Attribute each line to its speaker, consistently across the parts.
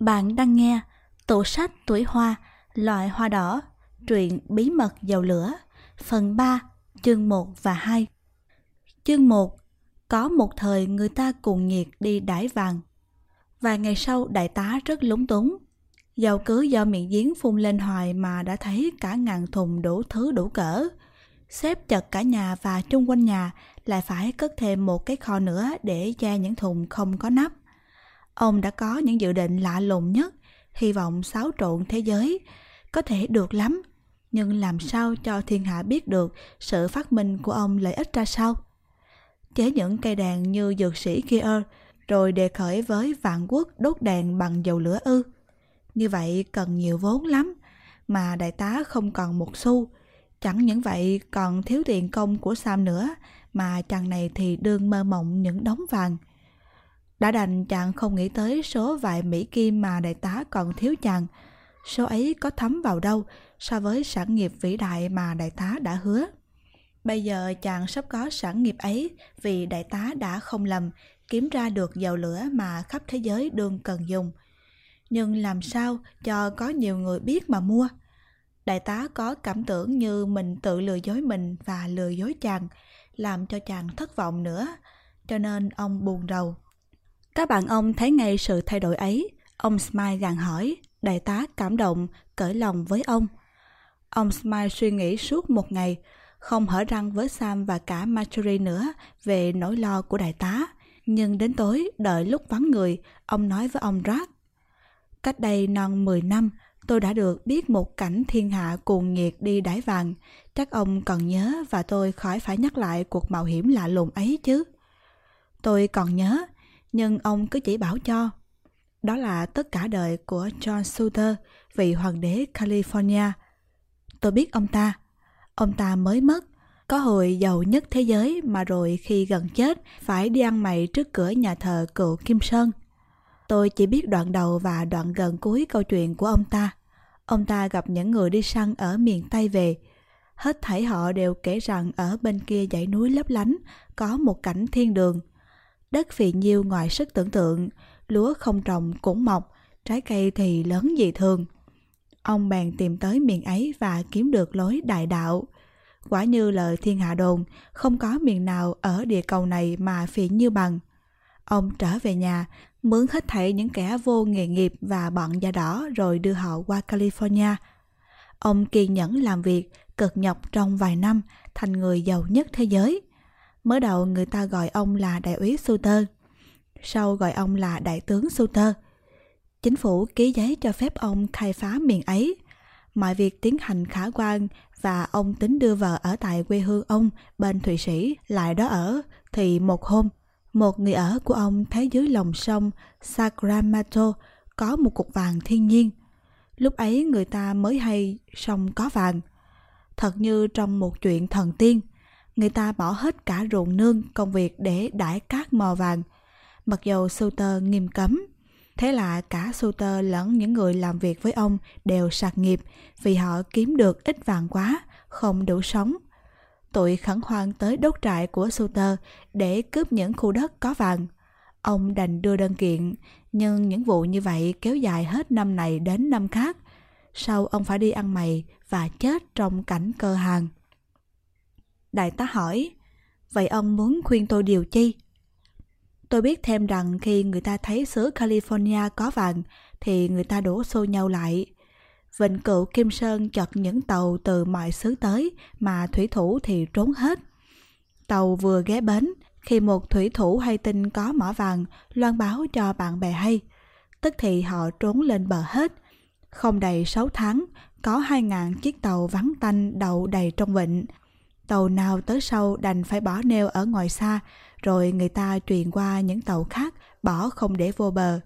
Speaker 1: Bạn đang nghe Tủ sách tuổi hoa, loại hoa đỏ, truyện bí mật dầu lửa, phần 3, chương 1 và 2. Chương 1 Có một thời người ta cùng nhiệt đi đải vàng. Vài ngày sau đại tá rất lúng túng. Dầu cứ do miệng giếng phun lên hoài mà đã thấy cả ngàn thùng đủ thứ đủ cỡ. Xếp chật cả nhà và chung quanh nhà lại phải cất thêm một cái kho nữa để che những thùng không có nắp. Ông đã có những dự định lạ lùng nhất, hy vọng xáo trộn thế giới. Có thể được lắm, nhưng làm sao cho thiên hạ biết được sự phát minh của ông lợi ích ra sao? Chế những cây đàn như dược sĩ Kier, rồi đề khởi với vạn quốc đốt đèn bằng dầu lửa ư. Như vậy cần nhiều vốn lắm, mà đại tá không còn một xu. Chẳng những vậy còn thiếu tiền công của Sam nữa, mà chàng này thì đương mơ mộng những đống vàng. Đã đành chàng không nghĩ tới số vài Mỹ Kim mà đại tá còn thiếu chàng. Số ấy có thấm vào đâu so với sản nghiệp vĩ đại mà đại tá đã hứa. Bây giờ chàng sắp có sản nghiệp ấy vì đại tá đã không lầm kiếm ra được dầu lửa mà khắp thế giới đương cần dùng. Nhưng làm sao cho có nhiều người biết mà mua? Đại tá có cảm tưởng như mình tự lừa dối mình và lừa dối chàng, làm cho chàng thất vọng nữa, cho nên ông buồn rầu. Các bạn ông thấy ngay sự thay đổi ấy, ông Smile gàn hỏi, đại tá cảm động, cởi lòng với ông. Ông Smile suy nghĩ suốt một ngày, không hở răng với Sam và cả Marjorie nữa về nỗi lo của đại tá. Nhưng đến tối, đợi lúc vắng người, ông nói với ông Rác. Cách đây non 10 năm, tôi đã được biết một cảnh thiên hạ cuồng nhiệt đi đáy vàng. Chắc ông còn nhớ và tôi khỏi phải nhắc lại cuộc mạo hiểm lạ lùng ấy chứ. Tôi còn nhớ, nhưng ông cứ chỉ bảo cho. Đó là tất cả đời của John Suter, vị hoàng đế California. Tôi biết ông ta. Ông ta mới mất, có hồi giàu nhất thế giới mà rồi khi gần chết phải đi ăn mày trước cửa nhà thờ cựu Kim Sơn. Tôi chỉ biết đoạn đầu và đoạn gần cuối câu chuyện của ông ta. Ông ta gặp những người đi săn ở miền Tây về. Hết thảy họ đều kể rằng ở bên kia dãy núi lấp lánh có một cảnh thiên đường – đất phì nhiêu ngoài sức tưởng tượng, lúa không trồng cũng mọc, trái cây thì lớn dị thường. Ông bèn tìm tới miền ấy và kiếm được lối đại đạo. Quả như lời thiên hạ đồn, không có miền nào ở địa cầu này mà phì nhiêu bằng. Ông trở về nhà, mướn hết thảy những kẻ vô nghề nghiệp và bọn da đỏ rồi đưa họ qua California. Ông kiên nhẫn làm việc, cực nhọc trong vài năm, thành người giàu nhất thế giới – Mới đầu người ta gọi ông là đại úy Suter, sau gọi ông là đại tướng Suter. Chính phủ ký giấy cho phép ông khai phá miền ấy. Mọi việc tiến hành khả quan và ông tính đưa vợ ở tại quê hương ông bên Thụy Sĩ lại đó ở thì một hôm một người ở của ông thấy dưới lòng sông Sacramento có một cục vàng thiên nhiên. Lúc ấy người ta mới hay sông có vàng. Thật như trong một chuyện thần tiên – người ta bỏ hết cả ruộng nương công việc để đãi cát mò vàng. Mặc dù Suter nghiêm cấm. Thế là cả Suter lẫn những người làm việc với ông đều sạc nghiệp vì họ kiếm được ít vàng quá, không đủ sống. Tụi khẩn hoang tới đốt trại của Suter để cướp những khu đất có vàng. Ông đành đưa đơn kiện, nhưng những vụ như vậy kéo dài hết năm này đến năm khác. Sau ông phải đi ăn mày và chết trong cảnh cơ hàng. Đại tá hỏi, vậy ông muốn khuyên tôi điều chi? Tôi biết thêm rằng khi người ta thấy xứ California có vàng thì người ta đổ xô nhau lại. Vịnh cựu Kim Sơn chật những tàu từ mọi xứ tới mà thủy thủ thì trốn hết. Tàu vừa ghé bến, khi một thủy thủ hay tin có mỏ vàng loan báo cho bạn bè hay, tức thì họ trốn lên bờ hết. Không đầy 6 tháng, có 2.000 chiếc tàu vắng tanh đậu đầy trong vịnh, Tàu nào tới sau đành phải bỏ neo ở ngoài xa, rồi người ta truyền qua những tàu khác bỏ không để vô bờ.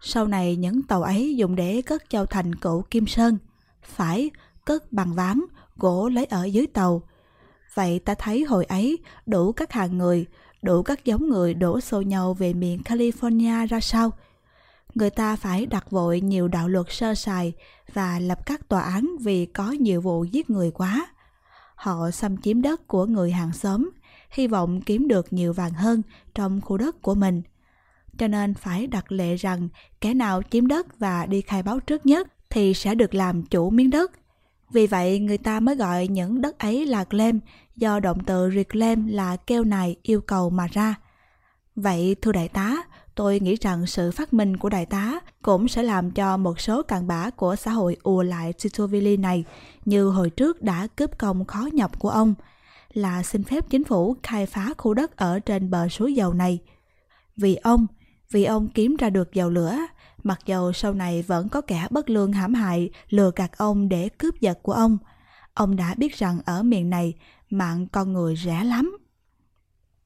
Speaker 1: Sau này những tàu ấy dùng để cất châu thành cũ Kim Sơn. Phải, cất bằng ván, gỗ lấy ở dưới tàu. Vậy ta thấy hồi ấy đủ các hàng người, đủ các giống người đổ xô nhau về miền California ra sao? Người ta phải đặt vội nhiều đạo luật sơ sài và lập các tòa án vì có nhiều vụ giết người quá họ xâm chiếm đất của người hàng xóm, hy vọng kiếm được nhiều vàng hơn trong khu đất của mình. cho nên phải đặt lệ rằng kẻ nào chiếm đất và đi khai báo trước nhất thì sẽ được làm chủ miếng đất. Vì vậy người ta mới gọi những đất ấy là claim do động từ reclaim là kêu này yêu cầu mà ra. Vậy thưa đại tá, tôi nghĩ rằng sự phát minh của đại tá cũng sẽ làm cho một số cặn bã của xã hội ùa lại Titovili này như hồi trước đã cướp công khó nhọc của ông là xin phép chính phủ khai phá khu đất ở trên bờ suối dầu này. Vì ông, vì ông kiếm ra được dầu lửa, mặc dầu sau này vẫn có kẻ bất lương hãm hại lừa gạt ông để cướp giật của ông. Ông đã biết rằng ở miền này mạng con người rẻ lắm.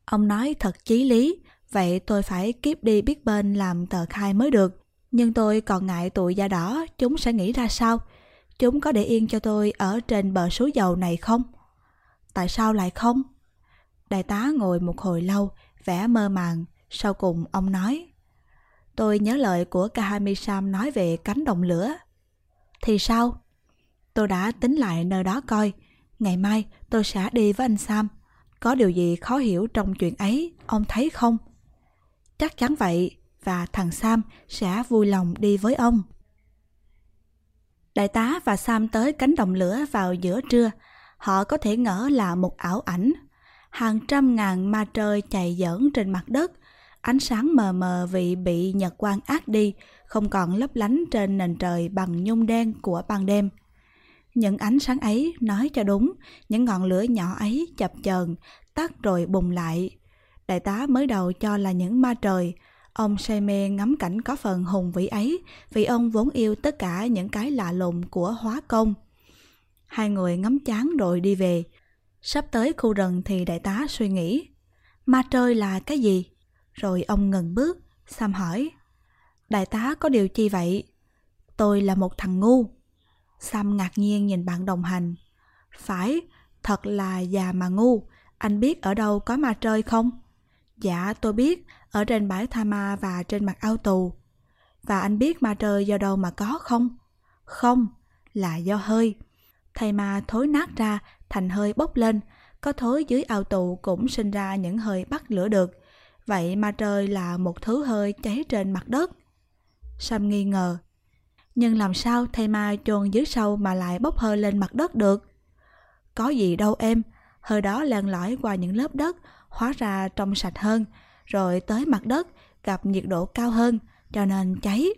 Speaker 1: Ông nói thật chí lý, vậy tôi phải kiếp đi biết bên làm tờ khai mới được. Nhưng tôi còn ngại tụi da đỏ, chúng sẽ nghĩ ra sao? Chúng có để yên cho tôi ở trên bờ suối dầu này không? Tại sao lại không? Đại tá ngồi một hồi lâu, vẻ mơ màng, sau cùng ông nói Tôi nhớ lời của Kahami Sam nói về cánh đồng lửa. Thì sao? Tôi đã tính lại nơi đó coi. Ngày mai tôi sẽ đi với anh Sam. Có điều gì khó hiểu trong chuyện ấy, ông thấy không? Chắc chắn vậy, và thằng Sam sẽ vui lòng đi với ông. Đại tá và Sam tới cánh đồng lửa vào giữa trưa. Họ có thể ngỡ là một ảo ảnh. Hàng trăm ngàn ma trời chạy giỡn trên mặt đất, ánh sáng mờ mờ vì bị nhật quang ác đi, không còn lấp lánh trên nền trời bằng nhung đen của ban đêm. Những ánh sáng ấy nói cho đúng, những ngọn lửa nhỏ ấy chập chờn, tắt rồi bùng lại. Đại tá mới đầu cho là những ma trời, ông say mê ngắm cảnh có phần hùng vĩ ấy vì ông vốn yêu tất cả những cái lạ lùng của hóa công. Hai người ngắm chán rồi đi về. Sắp tới khu rừng thì đại tá suy nghĩ, ma trời là cái gì? Rồi ông ngừng bước, Sam hỏi, đại tá có điều chi vậy? Tôi là một thằng ngu. Sam ngạc nhiên nhìn bạn đồng hành. Phải, thật là già mà ngu. Anh biết ở đâu có ma trời không? Dạ, tôi biết, ở trên bãi Tha Ma và trên mặt ao tù. Và anh biết ma trời do đâu mà có không? Không, là do hơi. Thầy ma thối nát ra, thành hơi bốc lên. Có thối dưới ao tù cũng sinh ra những hơi bắt lửa được. Vậy ma trời là một thứ hơi cháy trên mặt đất. Sam nghi ngờ, nhưng làm sao thầy ma chôn dưới sâu mà lại bốc hơi lên mặt đất được? Có gì đâu em, hơi đó len lỏi qua những lớp đất, hóa ra trong sạch hơn, rồi tới mặt đất gặp nhiệt độ cao hơn, cho nên cháy.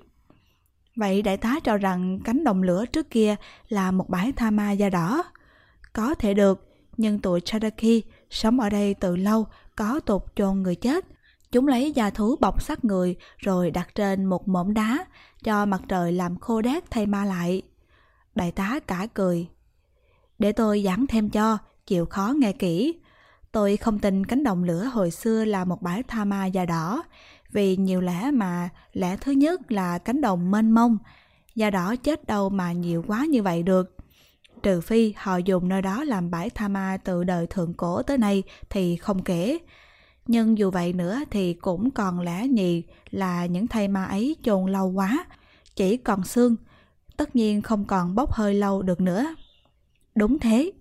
Speaker 1: Vậy đại tá cho rằng cánh đồng lửa trước kia là một bãi tha ma da đỏ. Có thể được, nhưng tụi Cherokee sống ở đây từ lâu có tục chôn người chết. Chúng lấy da thú bọc xác người rồi đặt trên một mỏm đá cho mặt trời làm khô đét thay ma lại. Đại tá cả cười. Để tôi giảng thêm cho, chịu khó nghe kỹ. Tôi không tin cánh đồng lửa hồi xưa là một bãi tha ma da đỏ, vì nhiều lẽ mà lẽ thứ nhất là cánh đồng mênh mông, da đỏ chết đâu mà nhiều quá như vậy được. Trừ phi họ dùng nơi đó làm bãi tha ma từ đời thượng cổ tới nay thì không kể. Nhưng dù vậy nữa thì cũng còn lẽ nhì là những thây ma ấy chôn lâu quá, chỉ còn xương, tất nhiên không còn bốc hơi lâu được nữa. Đúng thế.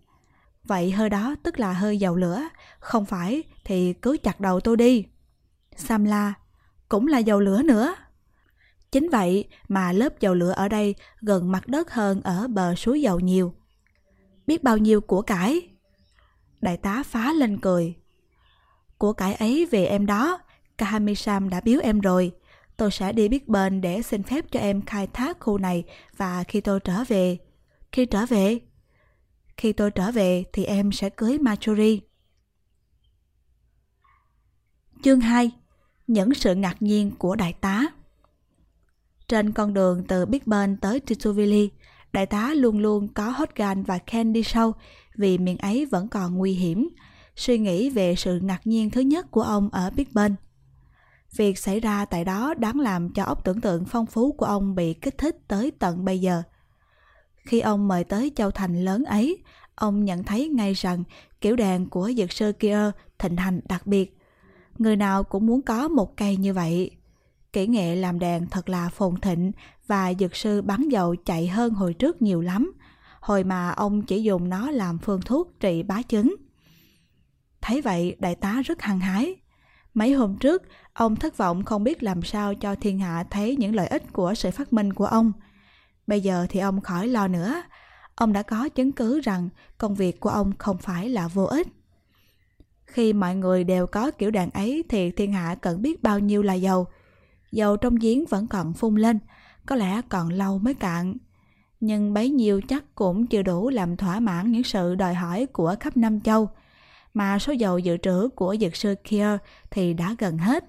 Speaker 1: Vậy hơi đó tức là hơi dầu lửa, không phải thì cứ chặt đầu tôi đi. Sam la, cũng là dầu lửa nữa. Chính vậy mà lớp dầu lửa ở đây gần mặt đất hơn ở bờ suối dầu nhiều. Biết bao nhiêu của cải? Đại tá phá lên cười. Của cải ấy về em đó, Kahamisam đã biếu em rồi. Tôi sẽ đi biết bên để xin phép cho em khai thác khu này và khi tôi trở về. Khi trở về? Khi tôi trở về thì em sẽ cưới Marjorie. Chương 2 Những sự ngạc nhiên của đại tá Trên con đường từ Big Ben tới Tituvili, đại tá luôn luôn có Hotgan và Ken đi sau vì miền ấy vẫn còn nguy hiểm. Suy nghĩ về sự ngạc nhiên thứ nhất của ông ở Big Ben. Việc xảy ra tại đó đáng làm cho óc tưởng tượng phong phú của ông bị kích thích tới tận bây giờ. Khi ông mời tới châu thành lớn ấy, ông nhận thấy ngay rằng kiểu đàn của dược sư kia thịnh hành đặc biệt. Người nào cũng muốn có một cây như vậy. Kỹ nghệ làm đàn thật là phồn thịnh và dược sư bắn dầu chạy hơn hồi trước nhiều lắm. Hồi mà ông chỉ dùng nó làm phương thuốc trị bá chứng. Thấy vậy, đại tá rất hăng hái. Mấy hôm trước, ông thất vọng không biết làm sao cho thiên hạ thấy những lợi ích của sự phát minh của ông. Bây giờ thì ông khỏi lo nữa. Ông đã có chứng cứ rằng công việc của ông không phải là vô ích. Khi mọi người đều có kiểu đàn ấy thì thiên hạ cần biết bao nhiêu là dầu. Dầu trong giếng vẫn còn phun lên, có lẽ còn lâu mới cạn. Nhưng bấy nhiêu chắc cũng chưa đủ làm thỏa mãn những sự đòi hỏi của khắp năm châu. Mà số dầu dự trữ của dược sư kia thì đã gần hết.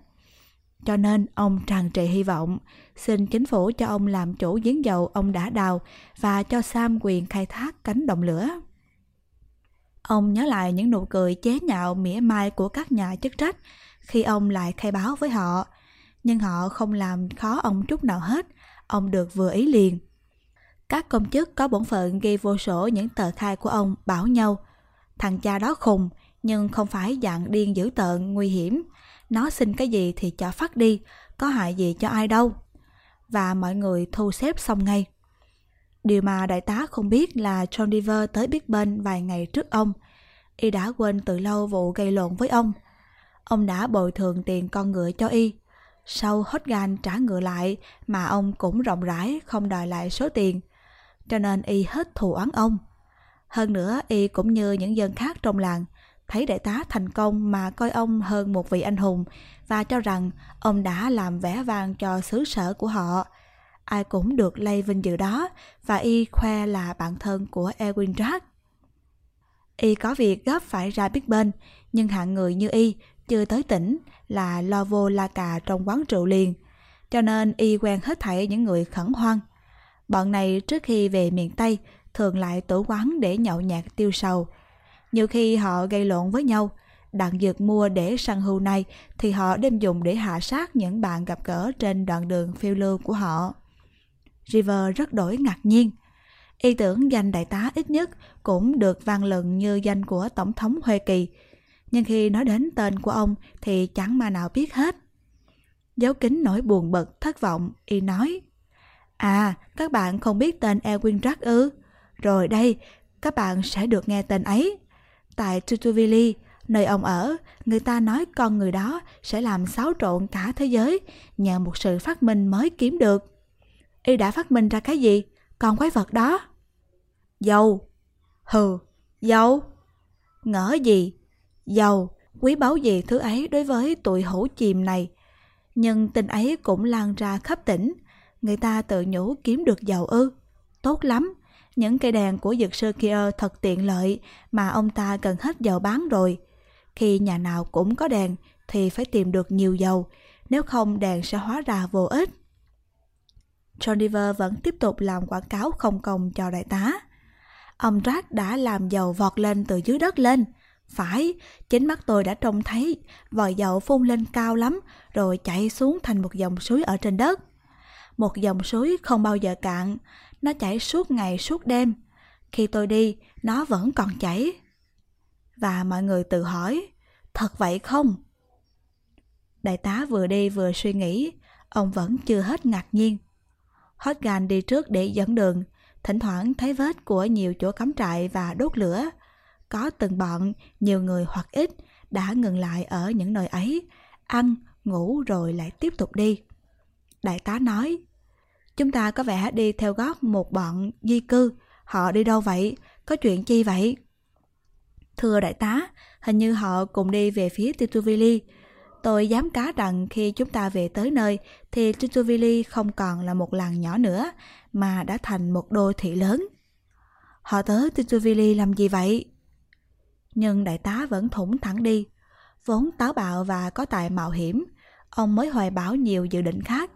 Speaker 1: Cho nên ông tràn trề hy vọng, xin chính phủ cho ông làm chủ giếng dầu ông đã đào và cho Sam quyền khai thác cánh đồng lửa. Ông nhớ lại những nụ cười chế nhạo mỉa mai của các nhà chức trách khi ông lại khai báo với họ. Nhưng họ không làm khó ông chút nào hết, ông được vừa ý liền. Các công chức có bổn phận ghi vô sổ những tờ khai của ông bảo nhau. Thằng cha đó khùng, nhưng không phải dạng điên dữ tợn, nguy hiểm. Nó xin cái gì thì cho phát đi, có hại gì cho ai đâu. Và mọi người thu xếp xong ngay. Điều mà đại tá không biết là John Deaver tới Big Ben vài ngày trước ông. Y đã quên từ lâu vụ gây lộn với ông. Ông đã bồi thường tiền con ngựa cho Y. Sau Hotgan trả ngựa lại mà ông cũng rộng rãi không đòi lại số tiền. Cho nên Y hết thù oán ông. Hơn nữa Y cũng như những dân khác trong làng thấy đại tá thành công mà coi ông hơn một vị anh hùng và cho rằng ông đã làm vẻ vang cho xứ sở của họ ai cũng được lây vinh dự đó và y khoe là bạn thân của Edwin Drake. Y có việc gấp phải ra biết bên, nhưng hạng người như y chưa tới tỉnh là lo vô la cà trong quán rượu liền, cho nên y quen hết thảy những người khẩn hoang. Bọn này trước khi về miền Tây thường lại tổ quán để nhậu nhạt tiêu sầu. Nhiều khi họ gây lộn với nhau, đạn dược mua để săn hưu này thì họ đem dùng để hạ sát những bạn gặp gỡ trên đoạn đường phiêu lưu của họ. River rất đổi ngạc nhiên. Y tưởng danh đại tá ít nhất cũng được vang lừng như danh của Tổng thống Hoa Kỳ. Nhưng khi nói đến tên của ông thì chẳng mà nào biết hết. Giấu kính nỗi buồn bực, thất vọng, Y nói. À, các bạn không biết tên Edwin Jack ư? Rồi đây, các bạn sẽ được nghe tên ấy. Tại Tutuvili, nơi ông ở, người ta nói con người đó sẽ làm xáo trộn cả thế giới nhờ một sự phát minh mới kiếm được. Y đã phát minh ra cái gì? Con quái vật đó. Dầu. Hừ dầu. Ngỡ gì? Dầu. Quý báu gì thứ ấy đối với tụi hữu chìm này? Nhưng tình ấy cũng lan ra khắp tỉnh. Người ta tự nhủ kiếm được dầu ư. Tốt lắm những cây đèn của dược sư kia thật tiện lợi mà ông ta cần hết dầu bán rồi khi nhà nào cũng có đèn thì phải tìm được nhiều dầu nếu không đèn sẽ hóa ra vô ích John Dever vẫn tiếp tục làm quảng cáo không công cho đại tá. Ông Jack đã làm dầu vọt lên từ dưới đất lên. Phải, chính mắt tôi đã trông thấy vòi dầu phun lên cao lắm rồi chạy xuống thành một dòng suối ở trên đất. Một dòng suối không bao giờ cạn, nó chảy suốt ngày suốt đêm. Khi tôi đi, nó vẫn còn chảy. Và mọi người tự hỏi, thật vậy không? Đại tá vừa đi vừa suy nghĩ, ông vẫn chưa hết ngạc nhiên. Hotgan đi trước để dẫn đường, thỉnh thoảng thấy vết của nhiều chỗ cắm trại và đốt lửa. Có từng bọn, nhiều người hoặc ít, đã ngừng lại ở những nơi ấy, ăn, ngủ rồi lại tiếp tục đi. Đại tá nói, chúng ta có vẻ đi theo gót một bọn di cư, họ đi đâu vậy, có chuyện chi vậy? Thưa đại tá, hình như họ cùng đi về phía Tituvili, Tôi dám cá rằng khi chúng ta về tới nơi thì Tituvili không còn là một làng nhỏ nữa mà đã thành một đô thị lớn. Họ tới Tituvili làm gì vậy? Nhưng đại tá vẫn thủng thẳng đi. Vốn táo bạo và có tài mạo hiểm, ông mới hoài bảo nhiều dự định khác.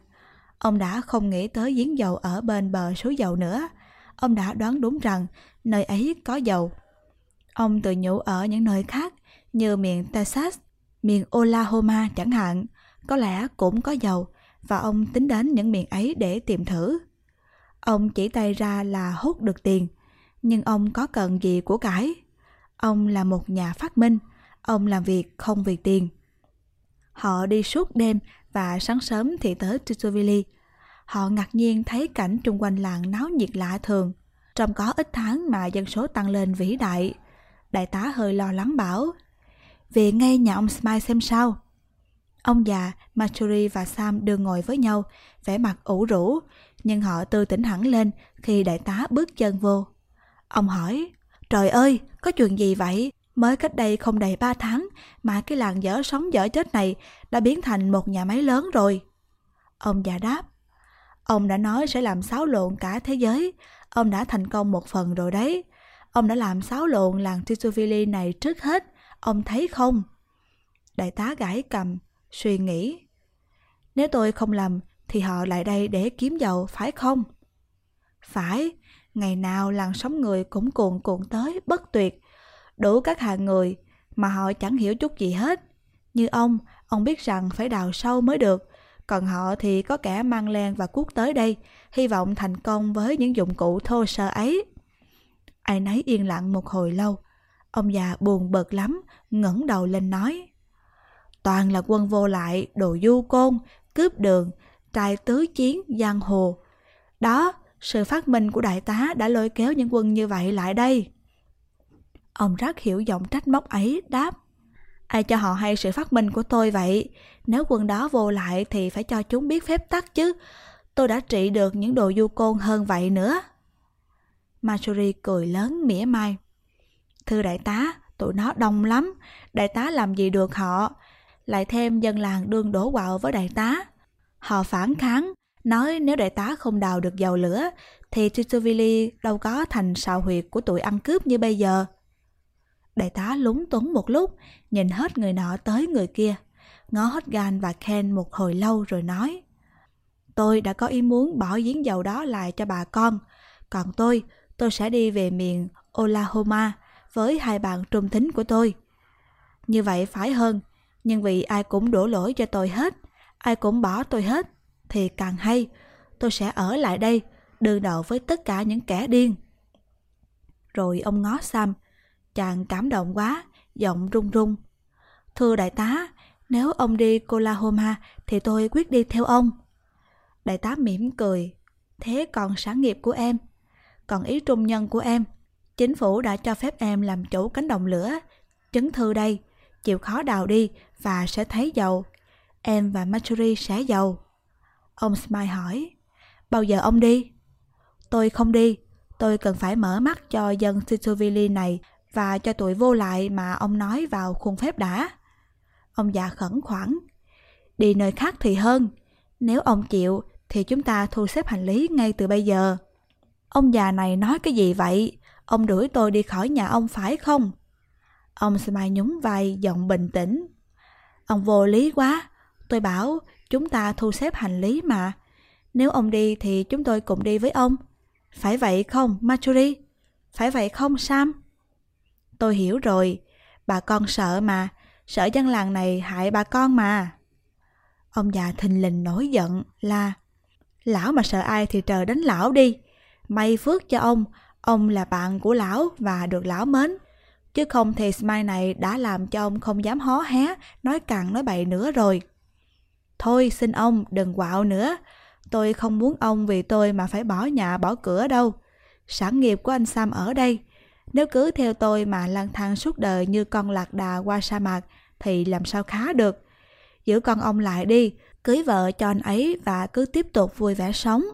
Speaker 1: Ông đã không nghĩ tới giếng dầu ở bên bờ suối dầu nữa. Ông đã đoán đúng rằng nơi ấy có dầu. Ông tự nhủ ở những nơi khác như miền Texas miền Oklahoma chẳng hạn, có lẽ cũng có dầu và ông tính đến những miền ấy để tìm thử. Ông chỉ tay ra là hút được tiền, nhưng ông có cần gì của cải. Ông là một nhà phát minh, ông làm việc không vì tiền. Họ đi suốt đêm và sáng sớm thì tới Tutovili. Họ ngạc nhiên thấy cảnh trung quanh làng náo nhiệt lạ thường. Trong có ít tháng mà dân số tăng lên vĩ đại. Đại tá hơi lo lắng bảo về ngay nhà ông Smile xem sao. Ông già, Maturi và Sam đưa ngồi với nhau, vẻ mặt ủ rũ, nhưng họ tư tỉnh hẳn lên khi đại tá bước chân vô. Ông hỏi, trời ơi, có chuyện gì vậy? Mới cách đây không đầy ba tháng mà cái làng dở sống dở chết này đã biến thành một nhà máy lớn rồi. Ông già đáp, ông đã nói sẽ làm xáo lộn cả thế giới, ông đã thành công một phần rồi đấy. Ông đã làm xáo lộn làng Tisuvili này trước hết, ông thấy không? Đại tá gãi cầm, suy nghĩ. Nếu tôi không làm thì họ lại đây để kiếm dầu, phải không? Phải, ngày nào làng sống người cũng cuồn cuộn tới, bất tuyệt. Đủ các hạng người mà họ chẳng hiểu chút gì hết. Như ông, ông biết rằng phải đào sâu mới được. Còn họ thì có kẻ mang len và cuốc tới đây, hy vọng thành công với những dụng cụ thô sơ ấy. Ai nấy yên lặng một hồi lâu. Ông già buồn bực lắm, ngẩng đầu lên nói. Toàn là quân vô lại, đồ du côn, cướp đường, trai tứ chiến, giang hồ. Đó, sự phát minh của đại tá đã lôi kéo những quân như vậy lại đây. Ông rất hiểu giọng trách móc ấy, đáp. Ai cho họ hay sự phát minh của tôi vậy? Nếu quân đó vô lại thì phải cho chúng biết phép tắc chứ. Tôi đã trị được những đồ du côn hơn vậy nữa. Marjorie cười lớn mỉa mai. Thưa đại tá, tụi nó đông lắm. Đại tá làm gì được họ? Lại thêm dân làng đương đổ quạo với đại tá. Họ phản kháng, nói nếu đại tá không đào được dầu lửa thì Titovili đâu có thành sào huyệt của tụi ăn cướp như bây giờ. Đại tá lúng túng một lúc, nhìn hết người nọ tới người kia, ngó hết Gan và Ken một hồi lâu rồi nói Tôi đã có ý muốn bỏ giếng dầu đó lại cho bà con, còn tôi, tôi sẽ đi về miền Oklahoma với hai bạn trung thính của tôi. Như vậy phải hơn, nhưng vì ai cũng đổ lỗi cho tôi hết, ai cũng bỏ tôi hết, thì càng hay, tôi sẽ ở lại đây, đương đầu với tất cả những kẻ điên. Rồi ông ngó Sam, chàng cảm động quá, giọng run run. Thưa đại tá, nếu ông đi Colahoma thì tôi quyết đi theo ông. Đại tá mỉm cười. Thế còn sáng nghiệp của em? Còn ý trung nhân của em? Chính phủ đã cho phép em làm chủ cánh đồng lửa. Chứng thư đây, chịu khó đào đi và sẽ thấy dầu. Em và Marjorie sẽ giàu. Ông Smile hỏi, bao giờ ông đi? Tôi không đi, tôi cần phải mở mắt cho dân Sitovili này và cho tụi vô lại mà ông nói vào khuôn phép đã. Ông già khẩn khoản, đi nơi khác thì hơn. Nếu ông chịu thì chúng ta thu xếp hành lý ngay từ bây giờ. Ông già này nói cái gì vậy? Ông đuổi tôi đi khỏi nhà ông phải không? Ông Smile nhún vai giọng bình tĩnh. Ông vô lý quá. Tôi bảo chúng ta thu xếp hành lý mà. Nếu ông đi thì chúng tôi cùng đi với ông. Phải vậy không, Marjorie? Phải vậy không, Sam? Tôi hiểu rồi. Bà con sợ mà. Sợ dân làng này hại bà con mà. Ông già thình lình nổi giận là Lão mà sợ ai thì trời đánh lão đi. May phước cho ông, ông là bạn của lão và được lão mến. Chứ không thì Smile này đã làm cho ông không dám hó hé, nói cằn nói bậy nữa rồi. Thôi xin ông đừng quạo nữa. Tôi không muốn ông vì tôi mà phải bỏ nhà bỏ cửa đâu. Sản nghiệp của anh Sam ở đây. Nếu cứ theo tôi mà lang thang suốt đời như con lạc đà qua sa mạc thì làm sao khá được. Giữ con ông lại đi, cưới vợ cho anh ấy và cứ tiếp tục vui vẻ sống.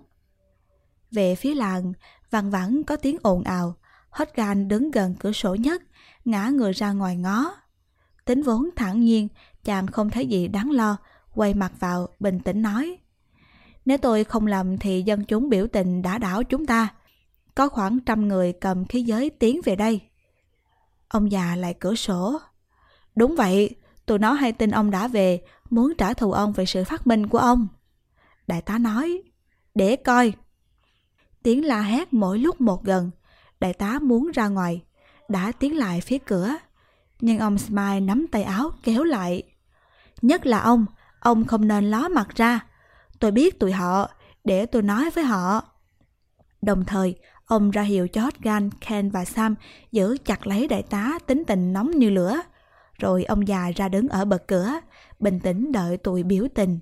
Speaker 1: Về phía làng, văng vẳng có tiếng ồn ào. Hotgan đứng gần cửa sổ nhất, ngã người ra ngoài ngó. Tính vốn thẳng nhiên, chàng không thấy gì đáng lo, quay mặt vào, bình tĩnh nói. Nếu tôi không lầm thì dân chúng biểu tình đã đảo chúng ta. Có khoảng trăm người cầm khí giới tiến về đây. Ông già lại cửa sổ. Đúng vậy, tụi nó hay tin ông đã về, muốn trả thù ông về sự phát minh của ông. Đại tá nói, để coi. Tiếng la hét mỗi lúc một gần, đại tá muốn ra ngoài, đã tiến lại phía cửa. Nhưng ông Smile nắm tay áo kéo lại. Nhất là ông, ông không nên ló mặt ra. Tôi biết tụi họ, để tôi nói với họ. Đồng thời, ông ra hiệu cho Gan, Ken và Sam giữ chặt lấy đại tá tính tình nóng như lửa. Rồi ông già ra đứng ở bậc cửa, bình tĩnh đợi tụi biểu tình.